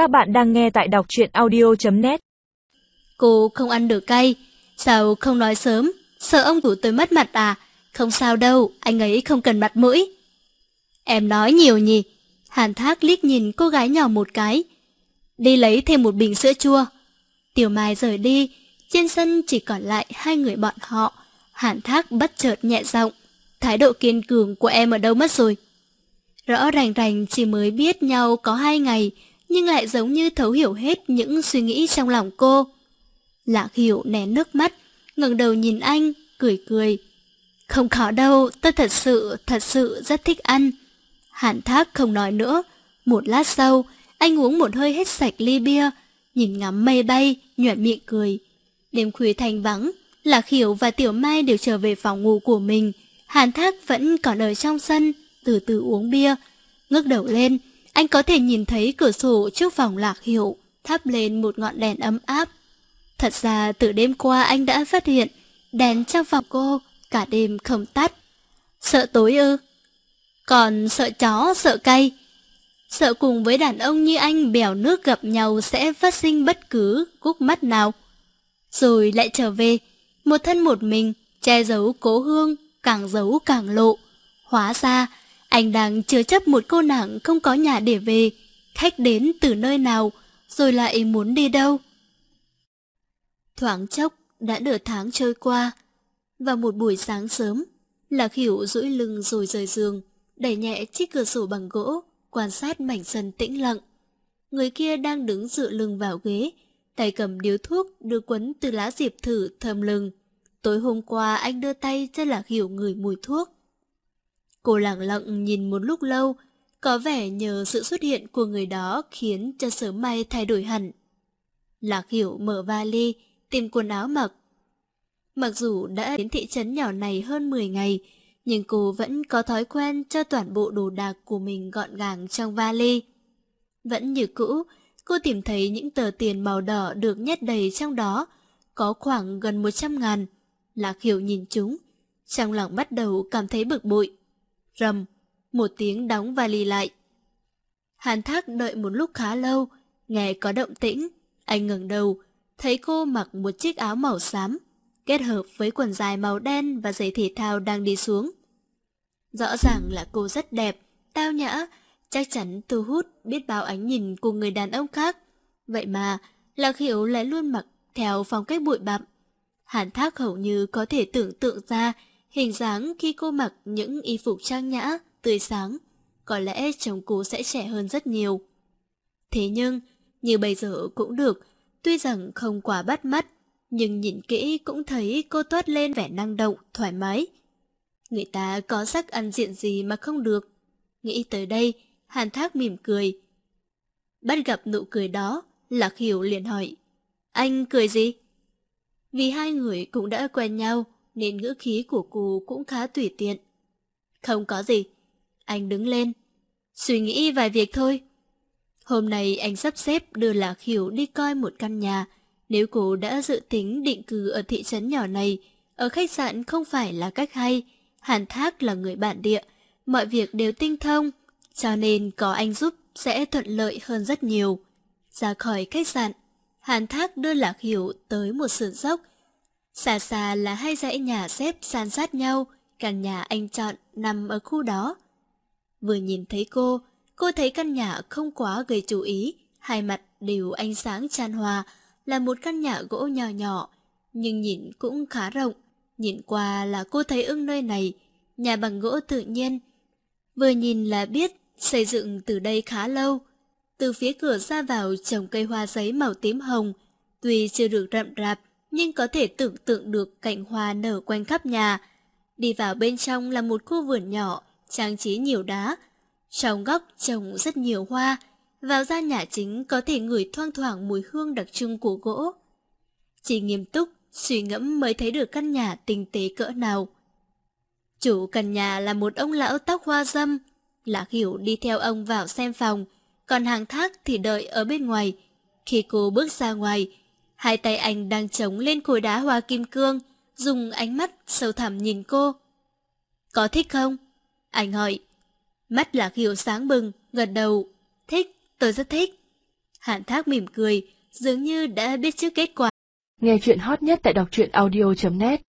Các bạn đang nghe tại đọc truyện audio.net Cô không ăn được cay, sao không nói sớm, sợ ông chủ tôi mất mặt à? Không sao đâu, anh ấy không cần mặt mũi. Em nói nhiều nhỉ? Hàn Thác liếc nhìn cô gái nhỏ một cái. Đi lấy thêm một bình sữa chua. Tiểu Mai rời đi, trên sân chỉ còn lại hai người bọn họ. Hàn Thác bất chợt nhẹ giọng. Thái độ kiên cường của em ở đâu mất rồi? Rõ ràng rành chỉ mới biết nhau có hai ngày, nhưng lại giống như thấu hiểu hết những suy nghĩ trong lòng cô. Lạc hiểu nén nước mắt, ngẩng đầu nhìn anh, cười cười. Không khó đâu, tôi thật sự, thật sự rất thích ăn. Hàn thác không nói nữa. Một lát sau, anh uống một hơi hết sạch ly bia, nhìn ngắm mây bay, nhuận miệng cười. Đêm khuya thanh vắng, Lạc Hiểu và Tiểu Mai đều trở về phòng ngủ của mình. Hàn Thác vẫn còn ở trong sân, từ từ uống bia. Ngước đầu lên, anh có thể nhìn thấy cửa sổ trước phòng Lạc hiệu thắp lên một ngọn đèn ấm áp. Thật ra từ đêm qua anh đã phát hiện, đèn trong phòng cô cả đêm không tắt. Sợ tối ư? Còn sợ chó, sợ cay. Sợ cùng với đàn ông như anh bèo nước gặp nhau sẽ phát sinh bất cứ cúc mắt nào. Rồi lại trở về, một thân một mình, che giấu cố hương, càng giấu càng lộ. Hóa ra, anh đang chứa chấp một cô nàng không có nhà để về, khách đến từ nơi nào, rồi lại muốn đi đâu. Thoáng chốc, đã nửa tháng trôi qua. và một buổi sáng sớm, Lạc Hiểu duỗi lưng rồi rời giường, đẩy nhẹ chiếc cửa sổ bằng gỗ, quan sát mảnh sân tĩnh lặng. Người kia đang đứng dựa lưng vào ghế, tay cầm điếu thuốc đưa quấn từ lá diệp thử thơm lưng. Tối hôm qua anh đưa tay cho Lạc Hiểu người mùi thuốc. Cô lặng lặng nhìn một lúc lâu, có vẻ nhờ sự xuất hiện của người đó khiến cho sớm may thay đổi hẳn. Lạc Hiểu mở vali, tìm quần áo mặc. Mặc dù đã đến thị trấn nhỏ này hơn 10 ngày, nhưng cô vẫn có thói quen cho toàn bộ đồ đạc của mình gọn gàng trong vali. Vẫn như cũ, cô tìm thấy những tờ tiền màu đỏ được nhét đầy trong đó, có khoảng gần 100 ngàn. Lạc Hiểu nhìn chúng, trong lòng bắt đầu cảm thấy bực bội. Rầm, một tiếng đóng vali lại. Hàn Thác đợi một lúc khá lâu, nghe có động tĩnh, anh ngẩng đầu, thấy cô mặc một chiếc áo màu xám, kết hợp với quần dài màu đen và giày thể thao đang đi xuống. Rõ ràng là cô rất đẹp, tao nhã, chắc chắn thu hút biết bao ánh nhìn của người đàn ông khác. Vậy mà, Lạc Hiểu lại luôn mặc theo phong cách bụi bặm. Hàn Thác hầu như có thể tưởng tượng ra hình dáng khi cô mặc những y phục trang nhã, tươi sáng. Có lẽ chồng cô sẽ trẻ hơn rất nhiều. Thế nhưng, như bây giờ cũng được, tuy rằng không quá bắt mắt, nhưng nhìn kỹ cũng thấy cô toát lên vẻ năng động, thoải mái. Người ta có sắc ăn diện gì mà không được. Nghĩ tới đây, Hàn Thác mỉm cười. Bắt gặp nụ cười đó, Lạc Hiểu liền hỏi. Anh cười gì? Vì hai người cũng đã quen nhau, nên ngữ khí của cô cũng khá tùy tiện. Không có gì. Anh đứng lên. Suy nghĩ vài việc thôi. Hôm nay anh sắp xếp đưa Lạc Hiểu đi coi một căn nhà. Nếu cô đã dự tính định cư ở thị trấn nhỏ này, ở khách sạn không phải là cách hay. Hàn Thác là người bản địa, mọi việc đều tinh thông, cho nên có anh giúp sẽ thuận lợi hơn rất nhiều. Ra khỏi khách sạn, Hàn Thác đưa Lạc Hiểu tới một sườn dốc. Xa xa là hai dãy nhà xếp san sát nhau, căn nhà anh chọn nằm ở khu đó. Vừa nhìn thấy cô, cô thấy căn nhà không quá gây chú ý, hai mặt đều ánh sáng tràn hòa, là một căn nhà gỗ nhỏ nhỏ, nhưng nhìn cũng khá rộng. Nhìn qua là cô thấy ưng nơi này, nhà bằng gỗ tự nhiên. Vừa nhìn là biết xây dựng từ đây khá lâu. Từ phía cửa ra vào trồng cây hoa giấy màu tím hồng, tuy chưa được rậm rạp, nhưng có thể tưởng tượng được cảnh hoa nở quanh khắp nhà. Đi vào bên trong là một khu vườn nhỏ, trang trí nhiều đá. Trong góc trồng rất nhiều hoa, vào ra nhà chính có thể ngửi thoang thoảng mùi hương đặc trưng của gỗ. Chỉ nghiêm túc, suy ngẫm mới thấy được căn nhà tinh tế cỡ nào. Chủ căn nhà là một ông lão tóc hoa dâm, Lạc Hiểu đi theo ông vào xem phòng, còn hàng thác thì đợi ở bên ngoài. Khi cô bước ra ngoài, hai tay anh đang chống lên khối đá hoa kim cương, dùng ánh mắt sâu thẳm nhìn cô. Có thích không? Anh hỏi. Mắt Lạc Hiểu sáng bừng, gật đầu. Thích, tôi rất thích. Hạn thác mỉm cười, dường như đã biết trước kết quả. Nghe chuyện hot nhất tại đọc truyện audio.net